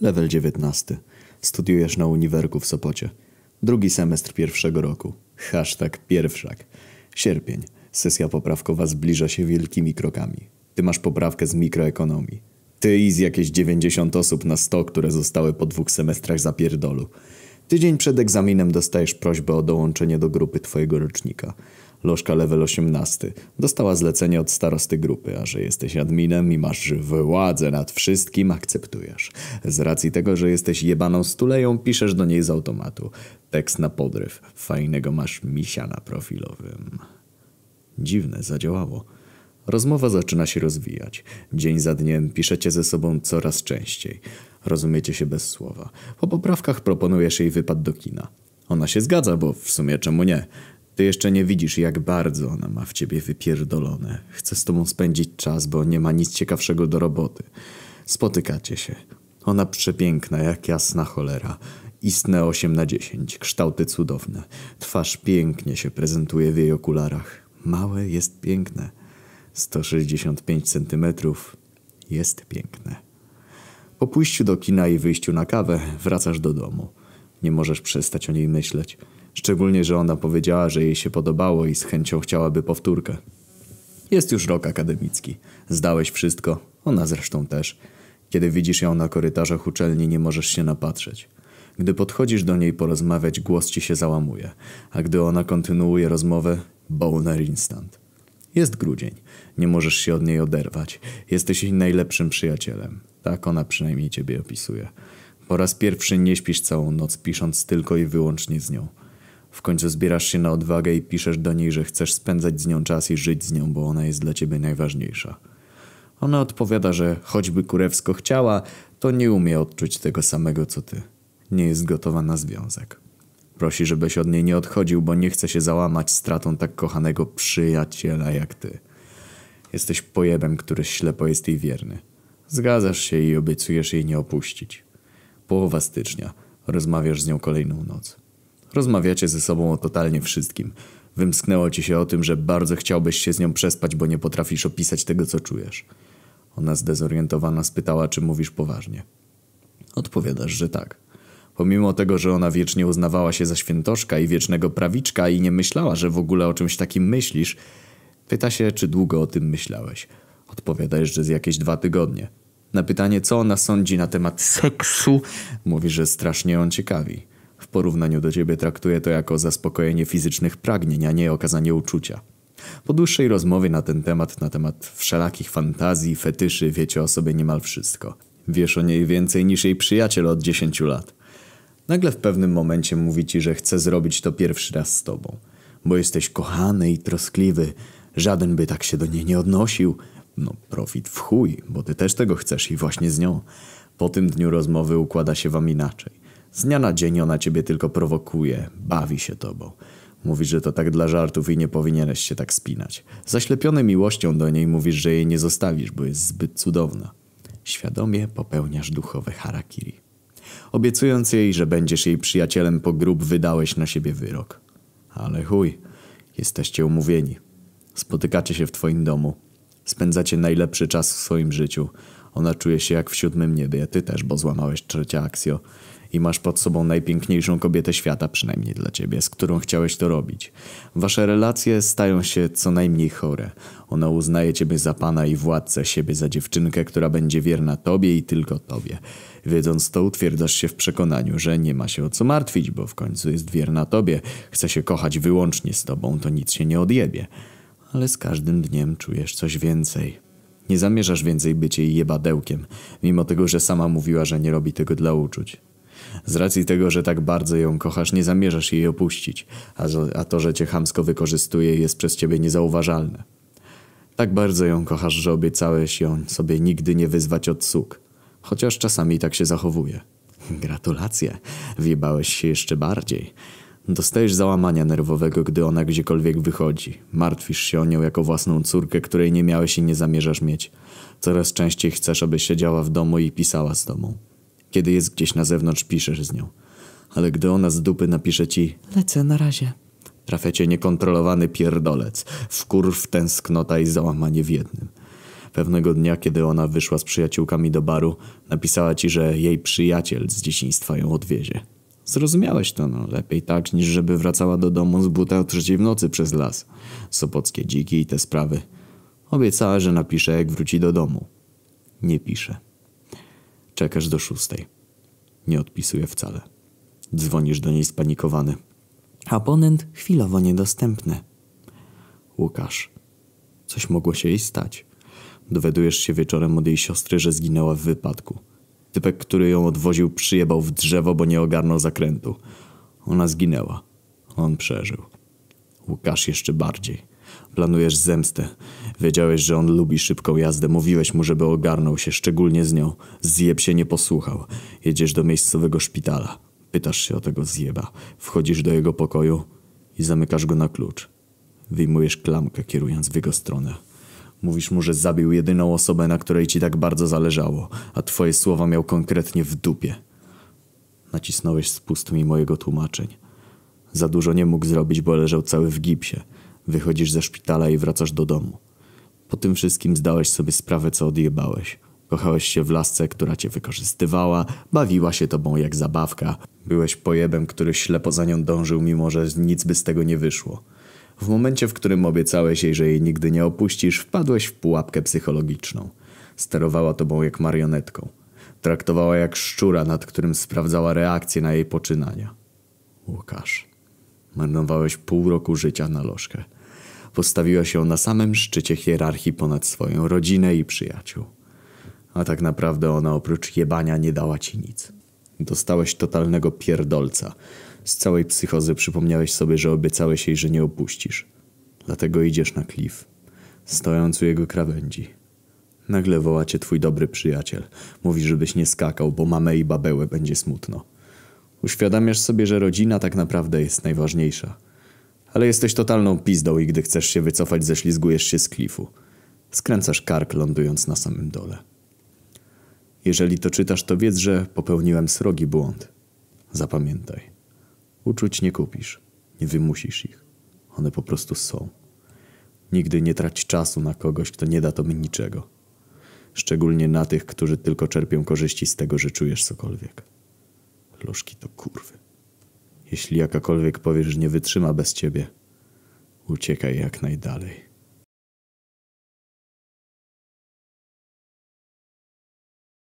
Level 19. Studiujesz na uniwerku w Sopocie. Drugi semestr pierwszego roku. Hashtag pierwszak. Sierpień. Sesja poprawkowa zbliża się wielkimi krokami. Ty masz poprawkę z mikroekonomii. Ty i z jakieś 90 osób na 100, które zostały po dwóch semestrach zapierdolu. Tydzień przed egzaminem dostajesz prośbę o dołączenie do grupy twojego rocznika. Lożka level 18. Dostała zlecenie od starosty grupy, a że jesteś adminem i masz władzę nad wszystkim, akceptujesz. Z racji tego, że jesteś jebaną stuleją, piszesz do niej z automatu. Tekst na podryw. Fajnego masz misia na profilowym. Dziwne, zadziałało. Rozmowa zaczyna się rozwijać. Dzień za dniem piszecie ze sobą coraz częściej. Rozumiecie się bez słowa. Po poprawkach proponujesz jej wypad do kina. Ona się zgadza, bo w sumie czemu nie? Ty jeszcze nie widzisz, jak bardzo ona ma w ciebie wypierdolone. Chce z tobą spędzić czas, bo nie ma nic ciekawszego do roboty. Spotykacie się. Ona przepiękna, jak jasna cholera. Istne 8 na 10, kształty cudowne. Twarz pięknie się prezentuje w jej okularach. Małe jest piękne. 165 centymetrów jest piękne. Po pójściu do kina i wyjściu na kawę wracasz do domu. Nie możesz przestać o niej myśleć. Szczególnie, że ona powiedziała, że jej się podobało i z chęcią chciałaby powtórkę. Jest już rok akademicki. Zdałeś wszystko, ona zresztą też. Kiedy widzisz ją na korytarzach uczelni, nie możesz się napatrzeć. Gdy podchodzisz do niej porozmawiać, głos ci się załamuje, a gdy ona kontynuuje rozmowę, boner instant. Jest grudzień. Nie możesz się od niej oderwać. Jesteś jej najlepszym przyjacielem. Tak ona przynajmniej ciebie opisuje. Po raz pierwszy nie śpisz całą noc, pisząc tylko i wyłącznie z nią. W końcu zbierasz się na odwagę i piszesz do niej, że chcesz spędzać z nią czas i żyć z nią, bo ona jest dla ciebie najważniejsza. Ona odpowiada, że choćby kurewsko chciała, to nie umie odczuć tego samego co ty. Nie jest gotowa na związek. Prosi, żebyś od niej nie odchodził, bo nie chce się załamać stratą tak kochanego przyjaciela jak ty. Jesteś pojebem, który ślepo jest jej wierny. Zgadzasz się i obiecujesz jej nie opuścić. Połowa stycznia. Rozmawiasz z nią kolejną noc. Rozmawiacie ze sobą o totalnie wszystkim. Wymsknęło ci się o tym, że bardzo chciałbyś się z nią przespać, bo nie potrafisz opisać tego, co czujesz. Ona zdezorientowana spytała, czy mówisz poważnie. Odpowiadasz, że tak. Pomimo tego, że ona wiecznie uznawała się za świętoszka i wiecznego prawiczka i nie myślała, że w ogóle o czymś takim myślisz, pyta się, czy długo o tym myślałeś. Odpowiadajesz, że z jakieś dwa tygodnie. Na pytanie, co ona sądzi na temat seksu, mówi, że strasznie ją ciekawi. Porównaniu do ciebie traktuje to jako zaspokojenie fizycznych pragnień, a nie okazanie uczucia. Po dłuższej rozmowie na ten temat, na temat wszelakich fantazji, fetyszy, wiecie o sobie niemal wszystko. Wiesz o niej więcej niż jej przyjaciel od 10 lat. Nagle w pewnym momencie mówi ci, że chce zrobić to pierwszy raz z tobą. Bo jesteś kochany i troskliwy. Żaden by tak się do niej nie odnosił. No profit w chuj, bo ty też tego chcesz i właśnie z nią. Po tym dniu rozmowy układa się wam inaczej. Z dnia na dzień ona ciebie tylko prowokuje, bawi się tobą. Mówi, że to tak dla żartów i nie powinieneś się tak spinać. Zaślepiony miłością do niej mówisz, że jej nie zostawisz, bo jest zbyt cudowna. Świadomie popełniasz duchowe harakiri. Obiecując jej, że będziesz jej przyjacielem po grób, wydałeś na siebie wyrok. Ale chuj, jesteście umówieni. Spotykacie się w twoim domu. Spędzacie najlepszy czas w swoim życiu. Ona czuje się jak w siódmym niebie, ty też, bo złamałeś trzecie aksjo i masz pod sobą najpiękniejszą kobietę świata, przynajmniej dla ciebie, z którą chciałeś to robić. Wasze relacje stają się co najmniej chore. Ona uznaje ciebie za pana i władcę, siebie za dziewczynkę, która będzie wierna tobie i tylko tobie. Wiedząc to, utwierdzasz się w przekonaniu, że nie ma się o co martwić, bo w końcu jest wierna tobie, chce się kochać wyłącznie z tobą, to nic się nie odjebie. Ale z każdym dniem czujesz coś więcej. Nie zamierzasz więcej być jej jebadełkiem, mimo tego, że sama mówiła, że nie robi tego dla uczuć. Z racji tego, że tak bardzo ją kochasz, nie zamierzasz jej opuścić, a, a to, że cię chamsko wykorzystuje, jest przez ciebie niezauważalne. Tak bardzo ją kochasz, że obiecałeś ją sobie nigdy nie wyzwać od suk. Chociaż czasami tak się zachowuje. Gratulacje, wjebałeś się jeszcze bardziej. Dostajesz załamania nerwowego, gdy ona gdziekolwiek wychodzi. Martwisz się o nią jako własną córkę, której nie miałeś i nie zamierzasz mieć. Coraz częściej chcesz, aby siedziała w domu i pisała z tobą. Kiedy jest gdzieś na zewnątrz, piszesz z nią. Ale gdy ona z dupy napisze ci Lecę na razie. Trafia cię niekontrolowany pierdolec. Wkurw, tęsknota i załamanie w jednym. Pewnego dnia, kiedy ona wyszła z przyjaciółkami do baru, napisała ci, że jej przyjaciel z dzieciństwa ją odwiezie. Zrozumiałeś to, no lepiej tak, niż żeby wracała do domu z buta o trzeciej w nocy przez las. Sopockie dziki i te sprawy. Obiecała, że napisze, jak wróci do domu. Nie pisze. Czekasz do szóstej. Nie odpisuje wcale. Dzwonisz do niej spanikowany. Abonent chwilowo niedostępny. Łukasz. Coś mogło się jej stać. Dowiadujesz się wieczorem od jej siostry, że zginęła w wypadku. Typek, który ją odwoził, przyjebał w drzewo, bo nie ogarnął zakrętu. Ona zginęła. On przeżył. Łukasz jeszcze bardziej. Planujesz zemstę. Wiedziałeś, że on lubi szybką jazdę. Mówiłeś mu, żeby ogarnął się, szczególnie z nią. Zjeb się nie posłuchał. Jedziesz do miejscowego szpitala. Pytasz się o tego zjeba. Wchodzisz do jego pokoju i zamykasz go na klucz. Wyjmujesz klamkę, kierując w jego stronę. Mówisz mu, że zabił jedyną osobę, na której ci tak bardzo zależało, a twoje słowa miał konkretnie w dupie. Nacisnąłeś spust mimo jego tłumaczeń. Za dużo nie mógł zrobić, bo leżał cały w gipsie. Wychodzisz ze szpitala i wracasz do domu. Po tym wszystkim zdałeś sobie sprawę, co odjebałeś. Kochałeś się w lasce, która cię wykorzystywała, bawiła się tobą jak zabawka. Byłeś pojebem, który ślepo za nią dążył, mimo że nic by z tego nie wyszło. W momencie, w którym obiecałeś jej, że jej nigdy nie opuścisz, wpadłeś w pułapkę psychologiczną. Sterowała tobą jak marionetką. Traktowała jak szczura, nad którym sprawdzała reakcję na jej poczynania. Łukasz. Marnowałeś pół roku życia na lożkę. Postawiłaś ją na samym szczycie hierarchii ponad swoją rodzinę i przyjaciół. A tak naprawdę ona oprócz jebania nie dała ci nic. Dostałeś totalnego pierdolca. Z całej psychozy przypomniałeś sobie, że obiecałeś jej, że nie opuścisz. Dlatego idziesz na klif, stojąc u jego krawędzi. Nagle woła cię twój dobry przyjaciel. Mówi, żebyś nie skakał, bo mamę i babełę będzie smutno. Uświadamiasz sobie, że rodzina tak naprawdę jest najważniejsza. Ale jesteś totalną pizdą i gdy chcesz się wycofać, ześlizgujesz się z klifu. Skręcasz kark, lądując na samym dole. Jeżeli to czytasz, to wiedz, że popełniłem srogi błąd. Zapamiętaj. Uczuć nie kupisz, nie wymusisz ich. One po prostu są. Nigdy nie trać czasu na kogoś, kto nie da tobie niczego. Szczególnie na tych, którzy tylko czerpią korzyści z tego, że czujesz cokolwiek. Lożki to kurwy. Jeśli jakakolwiek powiesz, że nie wytrzyma bez ciebie, uciekaj jak najdalej.